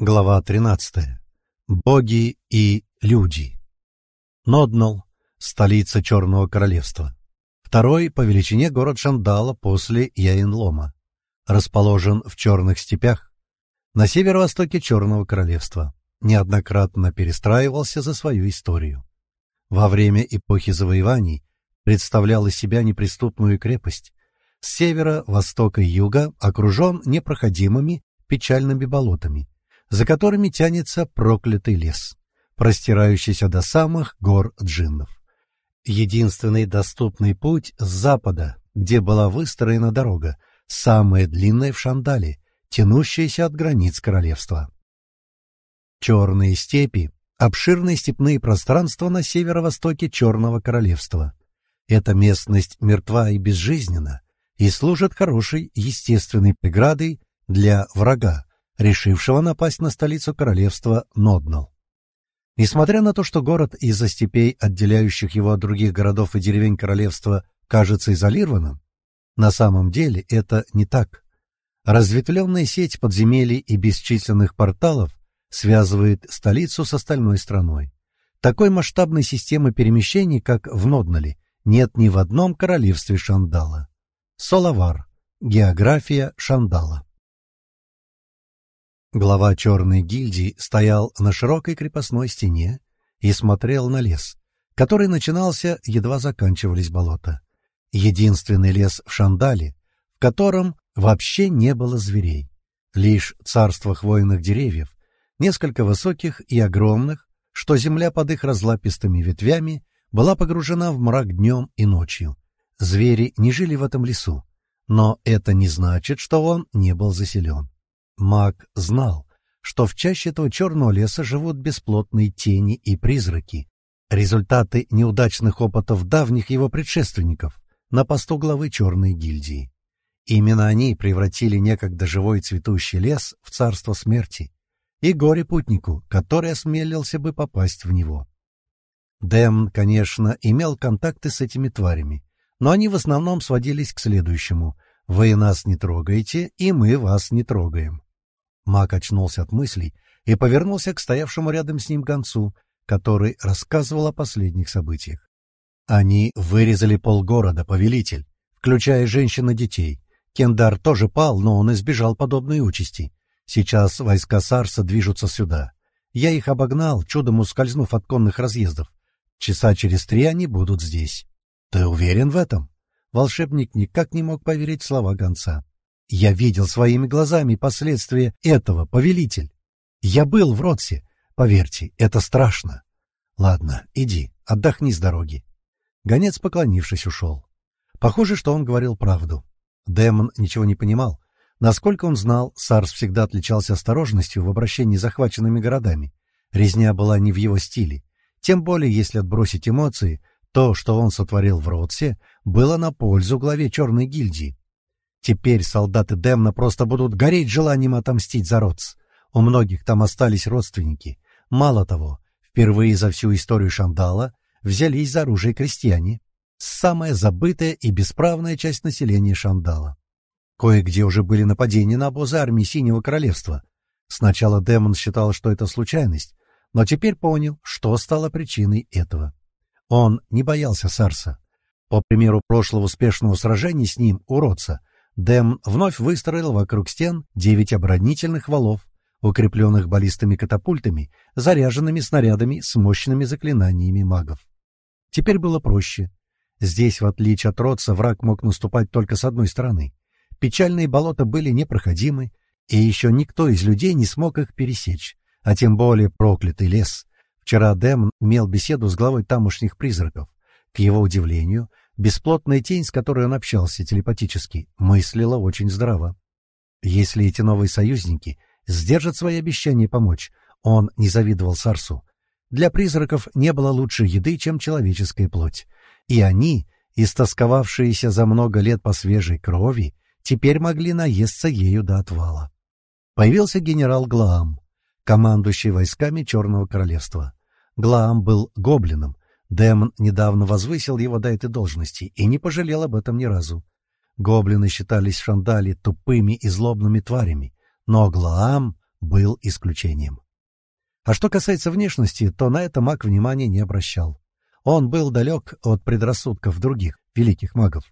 Глава 13. Боги и люди. Ноднал, столица Черного Королевства. Второй по величине город Шандала после Яинлома. Расположен в Черных степях, на северо-востоке Черного Королевства. Неоднократно перестраивался за свою историю. Во время эпохи завоеваний представлял из себя неприступную крепость. С севера, востока и юга окружен непроходимыми печальными болотами — за которыми тянется проклятый лес, простирающийся до самых гор джиннов. Единственный доступный путь с запада, где была выстроена дорога, самая длинная в Шандале, тянущаяся от границ королевства. Черные степи — обширные степные пространства на северо-востоке Черного королевства. Эта местность мертва и безжизненна и служит хорошей естественной преградой для врага, решившего напасть на столицу королевства Ноднал. Несмотря на то, что город из-за степей, отделяющих его от других городов и деревень королевства, кажется изолированным, на самом деле это не так. Разветвленная сеть подземелий и бесчисленных порталов связывает столицу с остальной страной. Такой масштабной системы перемещений, как в Ноднале, нет ни в одном королевстве Шандала. Соловар. География Шандала. Глава черной гильдии стоял на широкой крепостной стене и смотрел на лес, который начинался, едва заканчивались болота. Единственный лес в Шандале, в котором вообще не было зверей. Лишь царство хвойных деревьев, несколько высоких и огромных, что земля под их разлапистыми ветвями была погружена в мрак днем и ночью. Звери не жили в этом лесу, но это не значит, что он не был заселен. Маг знал, что в чаще этого черного леса живут бесплотные тени и призраки, результаты неудачных опытов давних его предшественников на посту главы Черной гильдии. Именно они превратили некогда живой цветущий лес в царство смерти и горе путнику, который осмелился бы попасть в него. Дэм, конечно, имел контакты с этими тварями, но они в основном сводились к следующему — «Вы нас не трогаете, и мы вас не трогаем». Маг очнулся от мыслей и повернулся к стоявшему рядом с ним гонцу, который рассказывал о последних событиях. Они вырезали полгорода, повелитель, включая женщин и детей. Кендар тоже пал, но он избежал подобной участи. Сейчас войска Сарса движутся сюда. Я их обогнал, чудом ускользнув от конных разъездов. Часа через три они будут здесь. Ты уверен в этом? Волшебник никак не мог поверить в слова гонца. Я видел своими глазами последствия этого, повелитель. Я был в Ротсе. Поверьте, это страшно. Ладно, иди, отдохни с дороги. Гонец, поклонившись, ушел. Похоже, что он говорил правду. Демон ничего не понимал. Насколько он знал, Сарс всегда отличался осторожностью в обращении с захваченными городами. Резня была не в его стиле. Тем более, если отбросить эмоции, то, что он сотворил в Ротсе, было на пользу главе Черной гильдии. Теперь солдаты Демна просто будут гореть желанием отомстить за Ротс. У многих там остались родственники. Мало того, впервые за всю историю Шандала взялись за оружие крестьяне. Самая забытая и бесправная часть населения Шандала. Кое-где уже были нападения на обозы армии Синего Королевства. Сначала Демон считал, что это случайность, но теперь понял, что стало причиной этого. Он не боялся Сарса. По примеру прошлого успешного сражения с ним, уродца, Дэм вновь выстроил вокруг стен девять оборонительных валов, укрепленных баллистыми катапультами, заряженными снарядами с мощными заклинаниями магов. Теперь было проще. Здесь, в отличие от Ротса, враг мог наступать только с одной стороны. Печальные болота были непроходимы, и еще никто из людей не смог их пересечь, а тем более проклятый лес. Вчера Дэм имел беседу с главой тамошних призраков. К его удивлению, Бесплотная тень, с которой он общался телепатически, мыслила очень здраво. Если эти новые союзники сдержат свои обещания помочь, он не завидовал Сарсу. Для призраков не было лучше еды, чем человеческая плоть. И они, истосковавшиеся за много лет по свежей крови, теперь могли наесться ею до отвала. Появился генерал Глаам, командующий войсками Черного Королевства. Глаам был гоблином, Демон недавно возвысил его до этой должности и не пожалел об этом ни разу. Гоблины считались в Шандале тупыми и злобными тварями, но Глаам был исключением. А что касается внешности, то на это маг внимания не обращал. Он был далек от предрассудков других великих магов.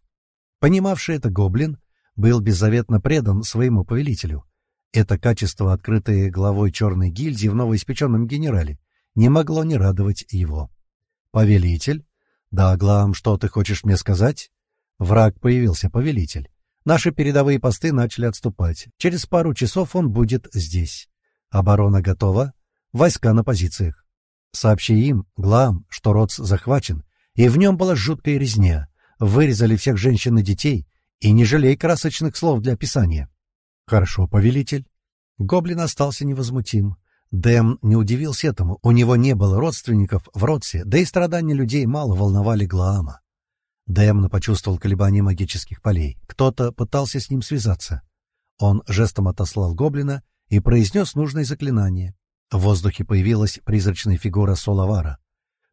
Понимавший это гоблин был беззаветно предан своему повелителю. Это качество, открытое главой черной гильдии в новоиспеченном генерале, не могло не радовать его. «Повелитель?» «Да, Глам, что ты хочешь мне сказать?» Враг появился, повелитель. Наши передовые посты начали отступать. Через пару часов он будет здесь. Оборона готова. Войска на позициях. Сообщи им, Глам, что Роц захвачен, и в нем была жуткая резня. Вырезали всех женщин и детей, и не жалей красочных слов для описания. Хорошо, повелитель. Гоблин остался невозмутим. Дэм не удивился этому, у него не было родственников в Ротсе, да и страдания людей мало волновали Глаама. Дэм почувствовал колебания магических полей. Кто-то пытался с ним связаться. Он жестом отослал гоблина и произнес нужное заклинание. В воздухе появилась призрачная фигура Соловара.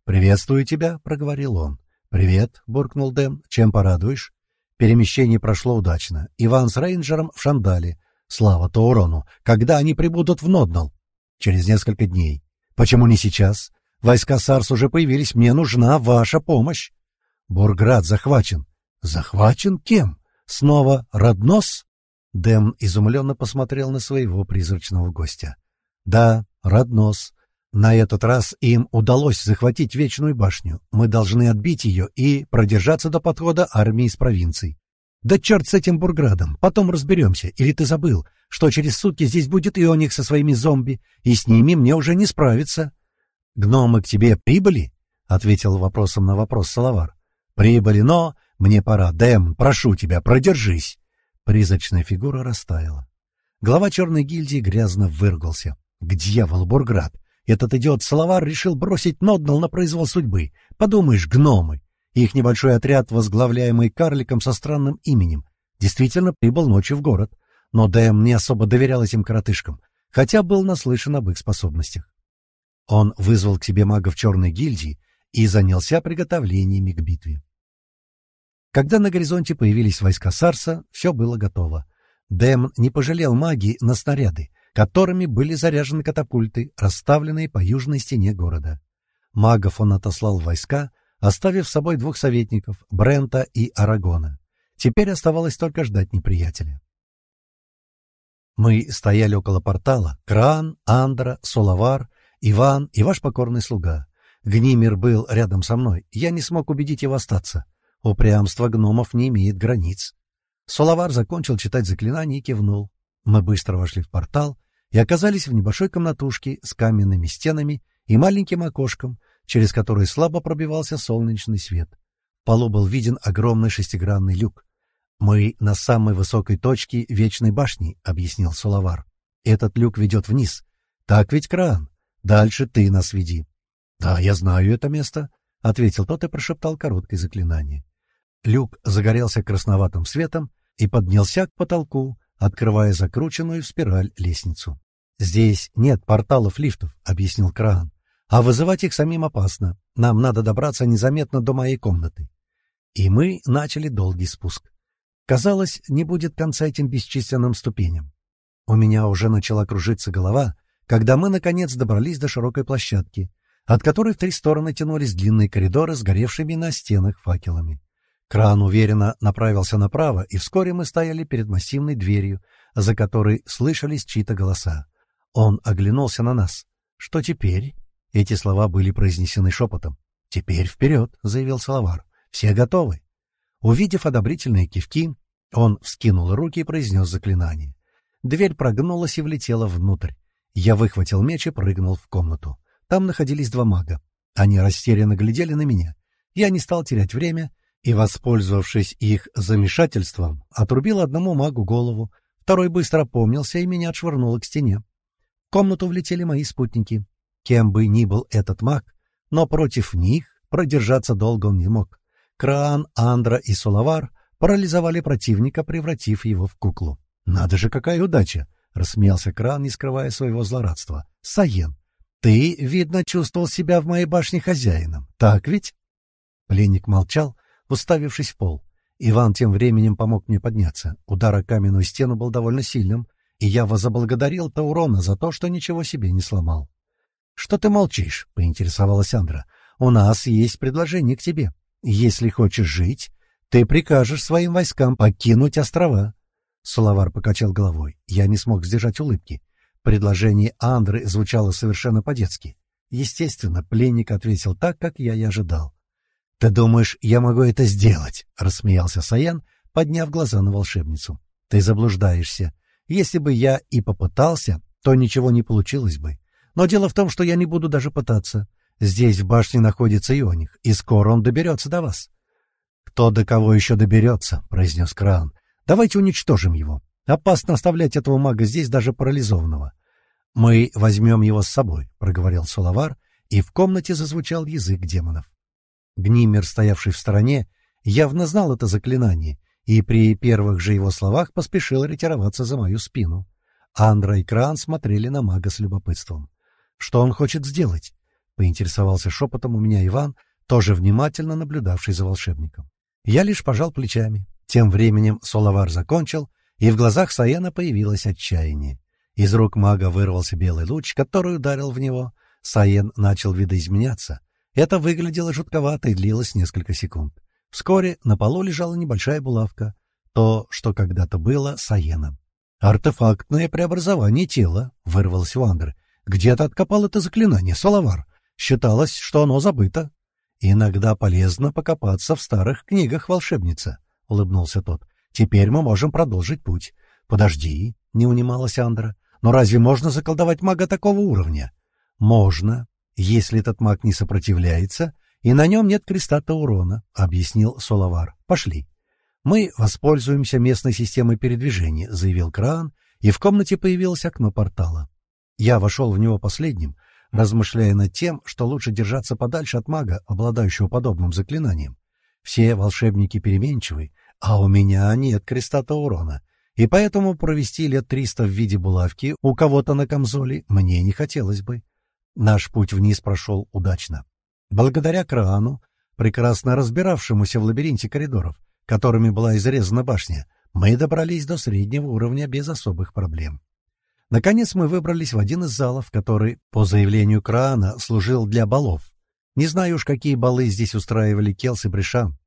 «Приветствую тебя», — проговорил он. «Привет», — буркнул Дэм. «Чем порадуешь?» Перемещение прошло удачно. Иван с рейнджером в Шандале. Слава Таурону. Когда они прибудут в Ноднал? Через несколько дней. Почему не сейчас? Войска Сарс уже появились. Мне нужна ваша помощь. Бурград захвачен. Захвачен кем? Снова Роднос? Дэм изумленно посмотрел на своего призрачного гостя. Да, Роднос. На этот раз им удалось захватить Вечную башню. Мы должны отбить ее и продержаться до подхода армии из провинций. Да черт с этим Бурградом, потом разберемся. Или ты забыл, что через сутки здесь будет Ионик со своими зомби, и с ними мне уже не справиться. — Гномы к тебе прибыли? — ответил вопросом на вопрос Салавар. — Прибыли, но мне пора. Дэм, прошу тебя, продержись. Призрачная фигура растаяла. Глава черной гильдии грязно выргался. К дьяволу Бурград! Этот идиот Салавар решил бросить Ноднал на произвол судьбы. Подумаешь, гномы! Их небольшой отряд, возглавляемый карликом со странным именем, действительно прибыл ночью в город. Но Дэм не особо доверял этим коротышкам, хотя был наслышан об их способностях. Он вызвал к себе магов черной гильдии и занялся приготовлениями к битве. Когда на горизонте появились войска Сарса, все было готово. Дэм не пожалел магии на снаряды, которыми были заряжены катапульты, расставленные по южной стене города. Магов он отослал войска, оставив с собой двух советников, Брента и Арагона. Теперь оставалось только ждать неприятеля. Мы стояли около портала. Кран, Андра, Соловар, Иван и ваш покорный слуга. Гнимер был рядом со мной. Я не смог убедить его остаться. Упрямство гномов не имеет границ. Соловар закончил читать заклинание и кивнул. Мы быстро вошли в портал и оказались в небольшой комнатушке с каменными стенами и маленьким окошком, через которое слабо пробивался солнечный свет. В полу был виден огромный шестигранный люк. «Мы на самой высокой точке Вечной башни», — объяснил Соловар. «Этот люк ведет вниз. Так ведь кран. Дальше ты нас веди». «Да, я знаю это место», — ответил тот и прошептал короткое заклинание. Люк загорелся красноватым светом и поднялся к потолку, открывая закрученную в спираль лестницу. «Здесь нет порталов-лифтов», — объяснил Краан. «А вызывать их самим опасно. Нам надо добраться незаметно до моей комнаты». И мы начали долгий спуск. Казалось, не будет конца этим бесчисленным ступеням. У меня уже начала кружиться голова, когда мы, наконец, добрались до широкой площадки, от которой в три стороны тянулись длинные коридоры с горевшими на стенах факелами. Кран уверенно направился направо, и вскоре мы стояли перед массивной дверью, за которой слышались чьи-то голоса. Он оглянулся на нас. «Что теперь?» Эти слова были произнесены шепотом. «Теперь вперед!» — заявил Салавар. «Все готовы!» Увидев одобрительные кивки, он вскинул руки и произнес заклинание. Дверь прогнулась и влетела внутрь. Я выхватил меч и прыгнул в комнату. Там находились два мага. Они растерянно глядели на меня. Я не стал терять время и, воспользовавшись их замешательством, отрубил одному магу голову, второй быстро помнился и меня отшвырнуло к стене. В комнату влетели мои спутники. Кем бы ни был этот маг, но против них продержаться долго он не мог. Краан, Андра и Сулавар парализовали противника, превратив его в куклу. «Надо же, какая удача!» — рассмеялся Кран, не скрывая своего злорадства. «Саен, ты, видно, чувствовал себя в моей башне хозяином, так ведь?» Пленник молчал, уставившись в пол. Иван тем временем помог мне подняться. Удар о каменную стену был довольно сильным, и я возоблагодарил Таурона за то, что ничего себе не сломал. — Что ты молчишь? — поинтересовалась Андра. — У нас есть предложение к тебе. Если хочешь жить, ты прикажешь своим войскам покинуть острова. Соловар покачал головой. Я не смог сдержать улыбки. Предложение Андры звучало совершенно по-детски. Естественно, пленник ответил так, как я и ожидал. — Ты думаешь, я могу это сделать? — рассмеялся Саян, подняв глаза на волшебницу. — Ты заблуждаешься. Если бы я и попытался, то ничего не получилось бы. Но дело в том, что я не буду даже пытаться. Здесь в башне находится Ионик, и скоро он доберется до вас. — Кто до кого еще доберется? — произнес Кран. — Давайте уничтожим его. Опасно оставлять этого мага здесь даже парализованного. — Мы возьмем его с собой, — проговорил Соловар, и в комнате зазвучал язык демонов. Гнимер, стоявший в стороне, явно знал это заклинание, и при первых же его словах поспешил ретироваться за мою спину. Андра и Кран смотрели на мага с любопытством. Что он хочет сделать? — поинтересовался шепотом у меня Иван, тоже внимательно наблюдавший за волшебником. Я лишь пожал плечами. Тем временем Соловар закончил, и в глазах Саяна появилось отчаяние. Из рук мага вырвался белый луч, который ударил в него. Саен начал видоизменяться. Это выглядело жутковато и длилось несколько секунд. Вскоре на полу лежала небольшая булавка. То, что когда-то было Саеном. «Артефактное преобразование тела», — вырвалось у Андры. Где-то откопал это заклинание, Соловар. Считалось, что оно забыто. Иногда полезно покопаться в старых книгах волшебница, — улыбнулся тот. Теперь мы можем продолжить путь. Подожди, — не унималась Андра. Но разве можно заколдовать мага такого уровня? Можно, если этот маг не сопротивляется, и на нем нет креста урона, — объяснил Соловар. Пошли. Мы воспользуемся местной системой передвижения, — заявил Краан, и в комнате появилось окно портала. Я вошел в него последним, размышляя над тем, что лучше держаться подальше от мага, обладающего подобным заклинанием. Все волшебники переменчивы, а у меня нет креста урона, и поэтому провести лет триста в виде булавки у кого-то на камзоле мне не хотелось бы. Наш путь вниз прошел удачно. Благодаря Краану, прекрасно разбиравшемуся в лабиринте коридоров, которыми была изрезана башня, мы добрались до среднего уровня без особых проблем. Наконец мы выбрались в один из залов, который, по заявлению Краана, служил для балов. Не знаю уж, какие балы здесь устраивали Келс и Брешан.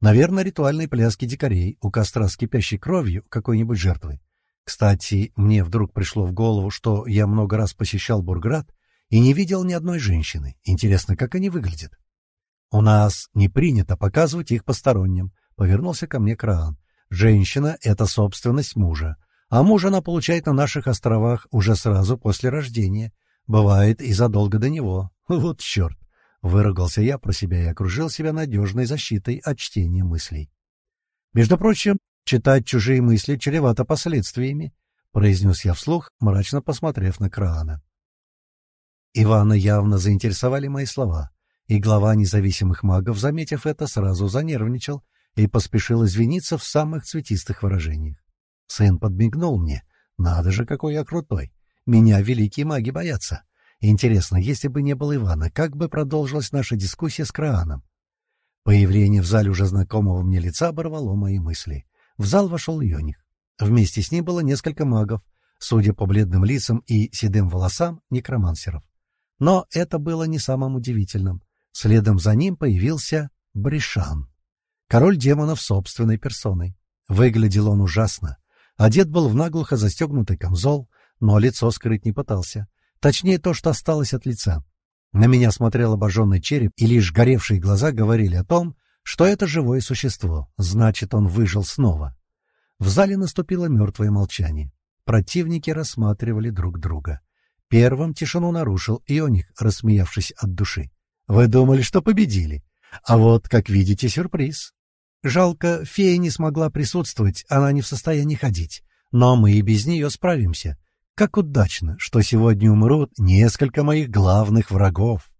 Наверное, ритуальные пляски дикарей у костра с кипящей кровью какой-нибудь жертвы. Кстати, мне вдруг пришло в голову, что я много раз посещал Бурград и не видел ни одной женщины. Интересно, как они выглядят? «У нас не принято показывать их посторонним», — повернулся ко мне Краан. «Женщина — это собственность мужа а муж она получает на наших островах уже сразу после рождения. Бывает и задолго до него. Вот черт! Выругался я про себя и окружил себя надежной защитой от чтения мыслей. Между прочим, читать чужие мысли чревато последствиями, произнес я вслух, мрачно посмотрев на Краана. Ивана явно заинтересовали мои слова, и глава независимых магов, заметив это, сразу занервничал и поспешил извиниться в самых цветистых выражениях. Сын подмигнул мне. Надо же, какой я крутой. Меня великие маги боятся. Интересно, если бы не было Ивана, как бы продолжилась наша дискуссия с Крааном? Появление в зале уже знакомого мне лица оборвало мои мысли. В зал вошел Йоних. Вместе с ним было несколько магов, судя по бледным лицам и седым волосам, некромансеров. Но это было не самым удивительным. Следом за ним появился Бришан. Король демонов собственной персоной. Выглядел он ужасно. Одет был в наглухо застегнутый камзол, но лицо скрыть не пытался. Точнее, то, что осталось от лица. На меня смотрел обожженный череп, и лишь горевшие глаза говорили о том, что это живое существо, значит, он выжил снова. В зале наступило мертвое молчание. Противники рассматривали друг друга. Первым тишину нарушил Ионик, рассмеявшись от души. «Вы думали, что победили? А вот, как видите, сюрприз. Жалко, фея не смогла присутствовать, она не в состоянии ходить. Но мы и без нее справимся. Как удачно, что сегодня умрут несколько моих главных врагов.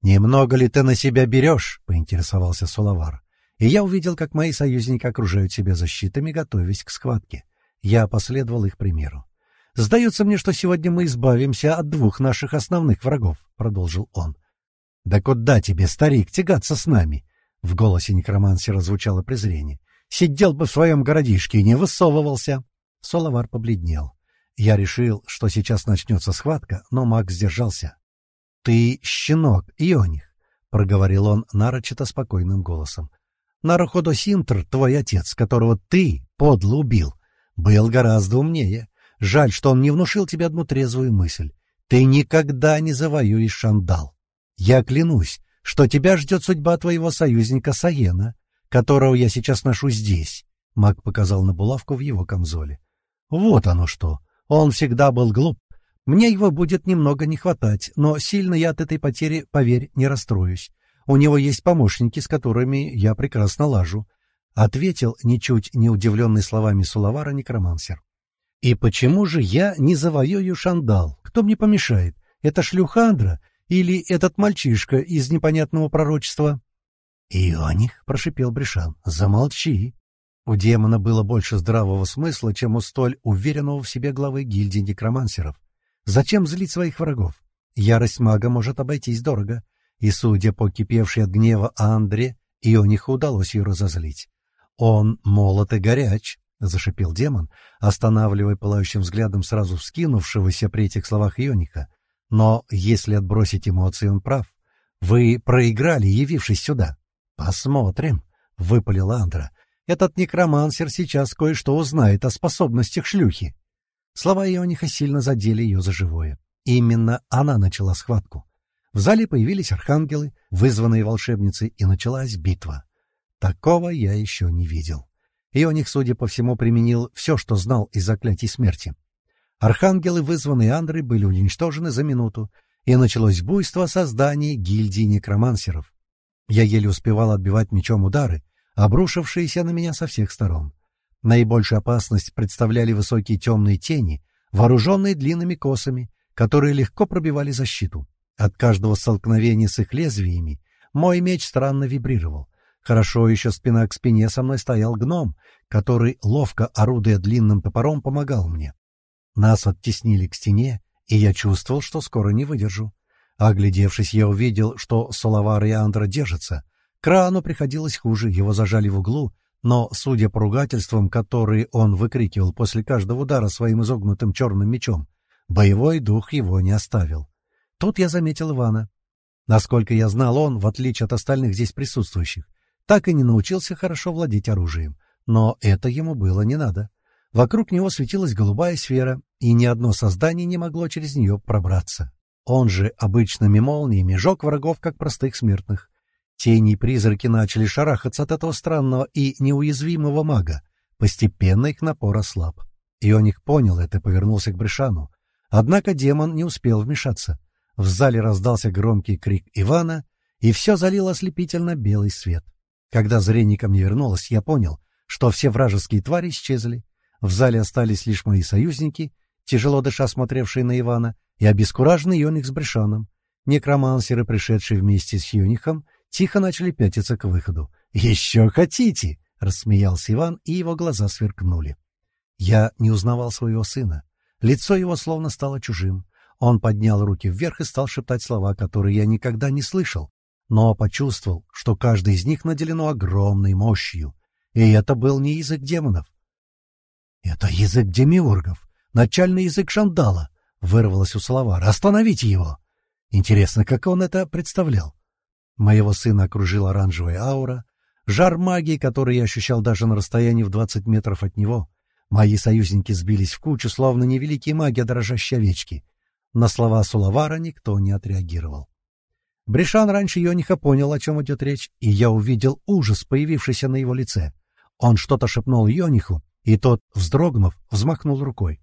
«Немного ли ты на себя берешь?» — поинтересовался Сулавар. И я увидел, как мои союзники окружают себя защитами, готовясь к схватке. Я последовал их примеру. «Сдается мне, что сегодня мы избавимся от двух наших основных врагов», — продолжил он. «Да куда тебе, старик, тягаться с нами? В голосе некромансера звучало презрение. «Сидел бы в своем городишке и не высовывался!» Соловар побледнел. Я решил, что сейчас начнется схватка, но маг сдержался. — Ты щенок, Ионих, — проговорил он нарочито спокойным голосом. — Наруходосинтр, твой отец, которого ты подло убил, был гораздо умнее. Жаль, что он не внушил тебе одну трезвую мысль. Ты никогда не завоюешь Шандал. Я клянусь, что тебя ждет судьба твоего союзника Саена, которого я сейчас ношу здесь. Маг показал на булавку в его камзоле. Вот оно что. Он всегда был глуп. Мне его будет немного не хватать, но сильно я от этой потери, поверь, не расстроюсь. У него есть помощники, с которыми я прекрасно лажу. Ответил, ничуть не удивленный словами Сулавара, некромансер. И почему же я не завоюю Шандал? Кто мне помешает? Это шлюхандра или этот мальчишка из непонятного пророчества? — Ионих, — прошипел Бришан, — замолчи. У демона было больше здравого смысла, чем у столь уверенного в себе главы гильдии некромансеров. Зачем злить своих врагов? Ярость мага может обойтись дорого, и, судя по кипевшей от гнева Андре, Иониху удалось ее разозлить. Он молод и горяч, — зашипел демон, останавливая пылающим взглядом сразу вскинувшегося при этих словах Ионика. Но если отбросить эмоции, он прав. Вы проиграли, явившись сюда. — Посмотрим, — выпалил Андра. Этот некромансер сейчас кое-что узнает о способностях шлюхи. Слова Иониха сильно задели ее за живое. Именно она начала схватку. В зале появились архангелы, вызванные волшебницей, и началась битва. Такого я еще не видел. Ионих, судя по всему, применил все, что знал из заклятий смерти. Архангелы, вызванные Андрой, были уничтожены за минуту, и началось буйство создания гильдии некромансеров. Я еле успевал отбивать мечом удары, обрушившиеся на меня со всех сторон. Наибольшую опасность представляли высокие темные тени, вооруженные длинными косами, которые легко пробивали защиту. От каждого столкновения с их лезвиями мой меч странно вибрировал. Хорошо еще спина к спине со мной стоял гном, который, ловко орудуя длинным топором, помогал мне. Нас оттеснили к стене, и я чувствовал, что скоро не выдержу. Оглядевшись, я увидел, что Соловар и Андра держатся. Крану приходилось хуже, его зажали в углу, но, судя по ругательствам, которые он выкрикивал после каждого удара своим изогнутым черным мечом, боевой дух его не оставил. Тут я заметил Ивана. Насколько я знал, он, в отличие от остальных здесь присутствующих, так и не научился хорошо владеть оружием. Но это ему было не надо. Вокруг него светилась голубая сфера, и ни одно создание не могло через нее пробраться. Он же обычными молниями жег врагов, как простых смертных. Тени и призраки начали шарахаться от этого странного и неуязвимого мага. Постепенно их напор ослаб. Ионик понял это и повернулся к Бришану. Однако демон не успел вмешаться. В зале раздался громкий крик Ивана, и все залил ослепительно белый свет. Когда зрение ко мне вернулось, я понял, что все вражеские твари исчезли. В зале остались лишь мои союзники, тяжело дыша смотревшие на Ивана, и обескураженный Йоник с Брешаном. Некромансеры, пришедшие вместе с Юнихом, тихо начали пятиться к выходу. «Еще хотите!» — рассмеялся Иван, и его глаза сверкнули. Я не узнавал своего сына. Лицо его словно стало чужим. Он поднял руки вверх и стал шептать слова, которые я никогда не слышал, но почувствовал, что каждый из них наделено огромной мощью. И это был не язык демонов. — Это язык демиургов, начальный язык Шандала, — вырвалось у Салавара. — Остановите его! Интересно, как он это представлял? Моего сына окружила оранжевая аура, жар магии, который я ощущал даже на расстоянии в двадцать метров от него. Мои союзники сбились в кучу, словно невеликие маги, а дрожащие овечки. На слова Сулавара никто не отреагировал. Бришан раньше Йониха понял, о чем идет речь, и я увидел ужас, появившийся на его лице. Он что-то шепнул Йониху, и тот, вздрогнув, взмахнул рукой.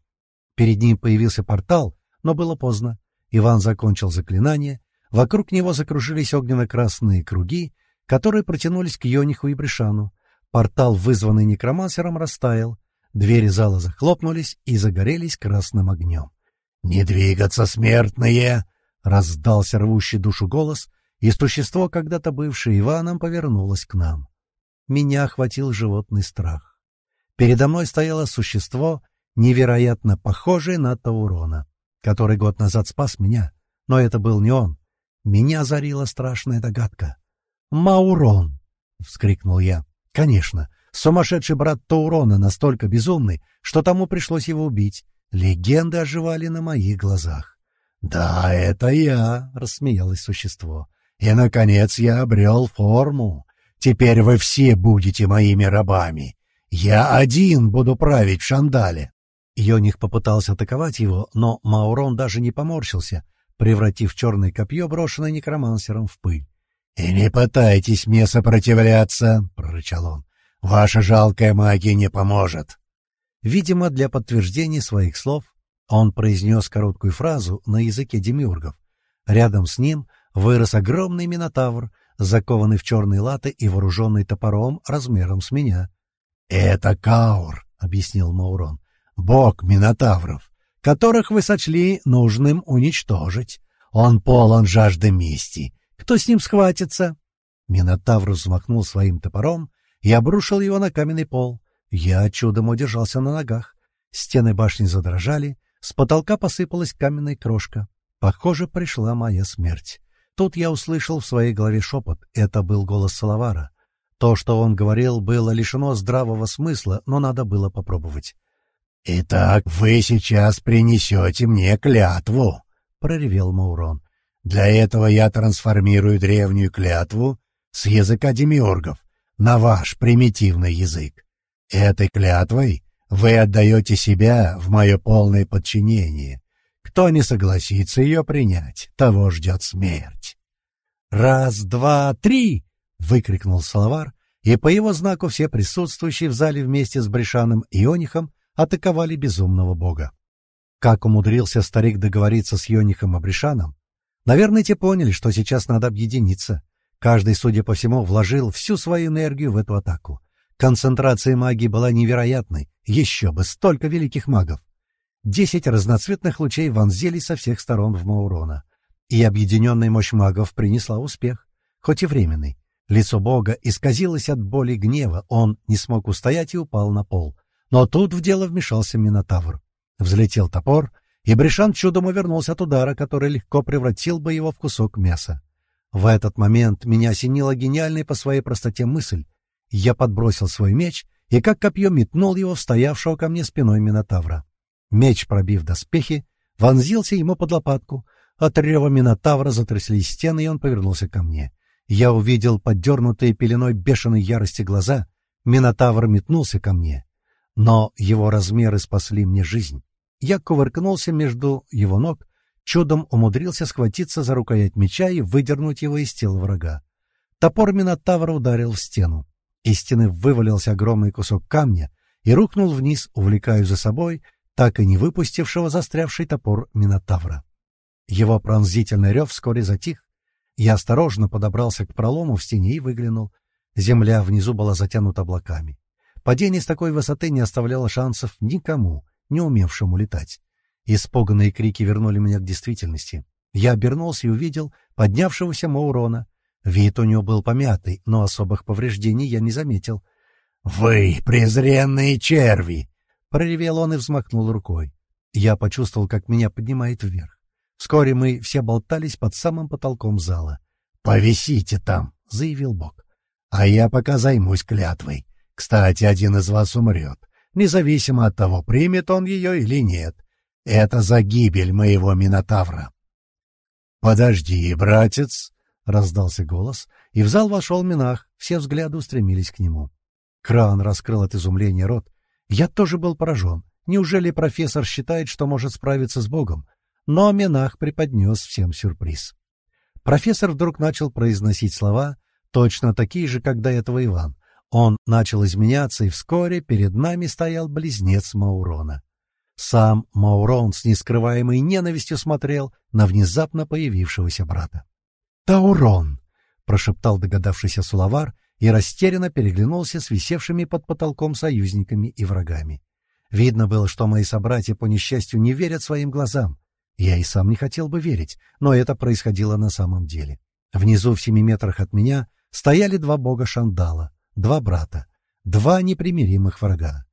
Перед ним появился портал, но было поздно. Иван закончил заклинание, вокруг него закружились огненно-красные круги, которые протянулись к Йониху и Бришану. Портал, вызванный некромансером, растаял. Двери зала захлопнулись и загорелись красным огнем. «Не двигаться, смертные!» Раздался рвущий душу голос, и существо, когда-то бывшее Иваном, повернулось к нам. Меня охватил животный страх. Передо мной стояло существо, невероятно похожее на Таурона, который год назад спас меня, но это был не он. Меня озарила страшная догадка. «Маурон!» — вскрикнул я. «Конечно, сумасшедший брат Таурона настолько безумный, что тому пришлось его убить. Легенды оживали на моих глазах. «Да, это я!» — рассмеялось существо. «И, наконец, я обрел форму. Теперь вы все будете моими рабами. Я один буду править в Шандале». Йоних попытался атаковать его, но Маурон даже не поморщился, превратив черное копье, брошенное некромансером, в пыль. «И не пытайтесь мне сопротивляться!» — прорычал он. «Ваша жалкая магия не поможет!» Видимо, для подтверждения своих слов он произнес короткую фразу на языке демиургов. Рядом с ним вырос огромный минотавр, закованный в черные латы и вооруженный топором размером с меня. «Это Каур», — объяснил Маурон, — «бог минотавров, которых вы сочли нужным уничтожить. Он полон жажды мести. Кто с ним схватится?» Минотавр взмахнул своим топором и обрушил его на каменный пол. Я чудом удержался на ногах. Стены башни задрожали, с потолка посыпалась каменная крошка. Похоже, пришла моя смерть. Тут я услышал в своей голове шепот. Это был голос Салавара. То, что он говорил, было лишено здравого смысла, но надо было попробовать. «Итак, вы сейчас принесете мне клятву», — проревел Маурон. «Для этого я трансформирую древнюю клятву с языка демиургов на ваш примитивный язык. Этой клятвой вы отдаете себя в мое полное подчинение. Кто не согласится ее принять, того ждет смерть. «Раз, два, три!» — выкрикнул Салавар, и по его знаку все присутствующие в зале вместе с Бришаном и Ионихом атаковали безумного бога. Как умудрился старик договориться с Йонихом и Бришаном? Наверное, те поняли, что сейчас надо объединиться. Каждый, судя по всему, вложил всю свою энергию в эту атаку. Концентрация магии была невероятной, еще бы столько великих магов. Десять разноцветных лучей вонзились со всех сторон в Маурона. И объединенная мощь магов принесла успех, хоть и временный. Лицо бога исказилось от боли и гнева, он не смог устоять и упал на пол. Но тут в дело вмешался Минотавр. Взлетел топор, и Бришан чудом увернулся от удара, который легко превратил бы его в кусок мяса. В этот момент меня осенила гениальная по своей простоте мысль. Я подбросил свой меч и как копье метнул его в стоявшего ко мне спиной Минотавра. Меч, пробив доспехи, вонзился ему под лопатку. От рева Минотавра затряслись стены, и он повернулся ко мне. Я увидел поддернутые пеленой бешеной ярости глаза. Минотавр метнулся ко мне. Но его размеры спасли мне жизнь. Я кувыркнулся между его ног, чудом умудрился схватиться за рукоять меча и выдернуть его из тела врага. Топор Минотавра ударил в стену. Из стены вывалился огромный кусок камня и рухнул вниз, увлекая за собой так и не выпустившего застрявший топор Минотавра. Его пронзительный рев вскоре затих. Я осторожно подобрался к пролому в стене и выглянул. Земля внизу была затянута облаками. Падение с такой высоты не оставляло шансов никому, не умевшему летать. Испуганные крики вернули меня к действительности. Я обернулся и увидел поднявшегося Маурона. Вид у него был помятый, но особых повреждений я не заметил. «Вы, презренные черви!» — проревел он и взмахнул рукой. Я почувствовал, как меня поднимает вверх. Вскоре мы все болтались под самым потолком зала. «Повисите там!» — заявил Бог. «А я пока займусь клятвой. Кстати, один из вас умрет, независимо от того, примет он ее или нет. Это за гибель моего Минотавра». «Подожди, братец!» — раздался голос, и в зал вошел Минах, все взгляды устремились к нему. Кран раскрыл от изумления рот. Я тоже был поражен. Неужели профессор считает, что может справиться с Богом? Но Минах преподнес всем сюрприз. Профессор вдруг начал произносить слова, точно такие же, как до этого Иван. Он начал изменяться, и вскоре перед нами стоял близнец Маурона. Сам Маурон с нескрываемой ненавистью смотрел на внезапно появившегося брата. «Таурон!» — прошептал догадавшийся Сулавар и растерянно переглянулся с висевшими под потолком союзниками и врагами. Видно было, что мои собратья по несчастью не верят своим глазам. Я и сам не хотел бы верить, но это происходило на самом деле. Внизу в семи метрах от меня стояли два бога Шандала, два брата, два непримиримых врага.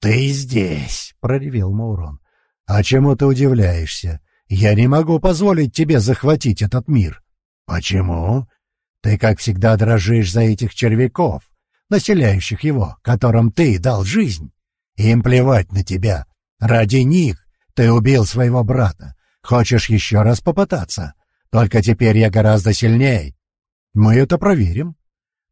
«Ты здесь!» — проревел Маурон. «А чему ты удивляешься? Я не могу позволить тебе захватить этот мир. «Почему? Ты, как всегда, дрожишь за этих червяков, населяющих его, которым ты дал жизнь. Им плевать на тебя. Ради них Ты убил своего брата. Хочешь еще раз попытаться? Только теперь я гораздо сильней. Мы это проверим.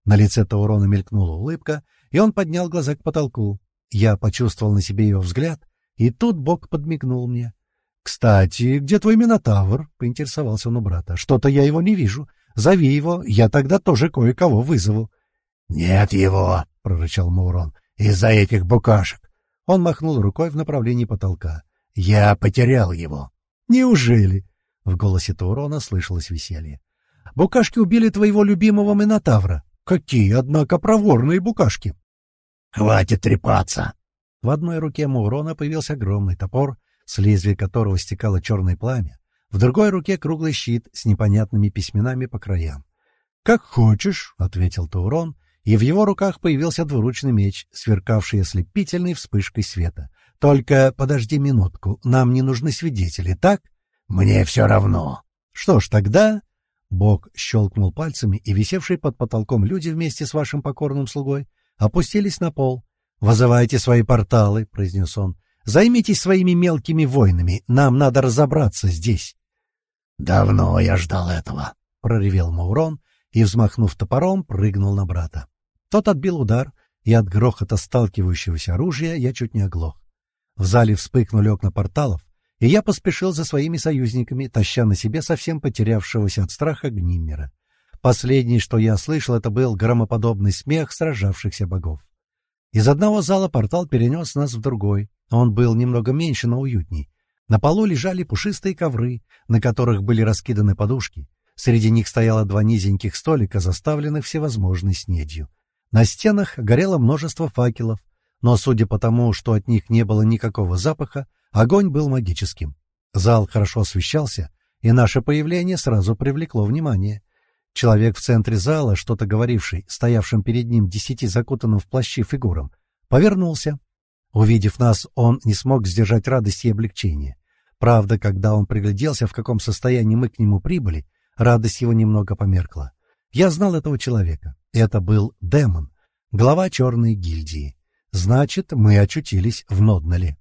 На лице Таурона мелькнула улыбка, и он поднял глаза к потолку. Я почувствовал на себе его взгляд, и тут Бог подмигнул мне. — Кстати, где твой Минотавр? — поинтересовался он у брата. — Что-то я его не вижу. Зови его, я тогда тоже кое-кого вызову. — Нет его, — прорычал Маурон, — из-за этих букашек. Он махнул рукой в направлении потолка. — Я потерял его. — Неужели? — в голосе Таурона слышалось веселье. — Букашки убили твоего любимого Минотавра. Какие, однако, проворные букашки! — Хватит трепаться! В одной руке Маурона появился огромный топор, с лезвия которого стекало черное пламя, в другой руке круглый щит с непонятными письменами по краям. — Как хочешь, — ответил Таурон, и в его руках появился двуручный меч, сверкавший ослепительной вспышкой света. — Только подожди минутку, нам не нужны свидетели, так? — Мне все равно. — Что ж, тогда... Бог щелкнул пальцами, и висевшие под потолком люди вместе с вашим покорным слугой опустились на пол. «Вызывайте свои порталы», — произнес он. «Займитесь своими мелкими войнами. Нам надо разобраться здесь». «Давно я ждал этого», — проревел Маурон и, взмахнув топором, прыгнул на брата. Тот отбил удар, и от грохота сталкивающегося оружия я чуть не оглох. В зале вспыхнули окна порталов, и я поспешил за своими союзниками, таща на себе совсем потерявшегося от страха Гниммера. Последнее, что я слышал, это был громоподобный смех сражавшихся богов. Из одного зала портал перенес нас в другой. Он был немного меньше, но уютней. На полу лежали пушистые ковры, на которых были раскиданы подушки. Среди них стояло два низеньких столика, заставленных всевозможной снедью. На стенах горело множество факелов, но, судя по тому, что от них не было никакого запаха, огонь был магическим. Зал хорошо освещался, и наше появление сразу привлекло внимание. Человек в центре зала, что-то говоривший, стоявшим перед ним десяти закутанным в плащи фигурам, повернулся. Увидев нас, он не смог сдержать радости и облегчения. Правда, когда он пригляделся, в каком состоянии мы к нему прибыли, радость его немного померкла. Я знал этого человека. Это был Демон, глава черной гильдии. Значит, мы очутились в Ноднале.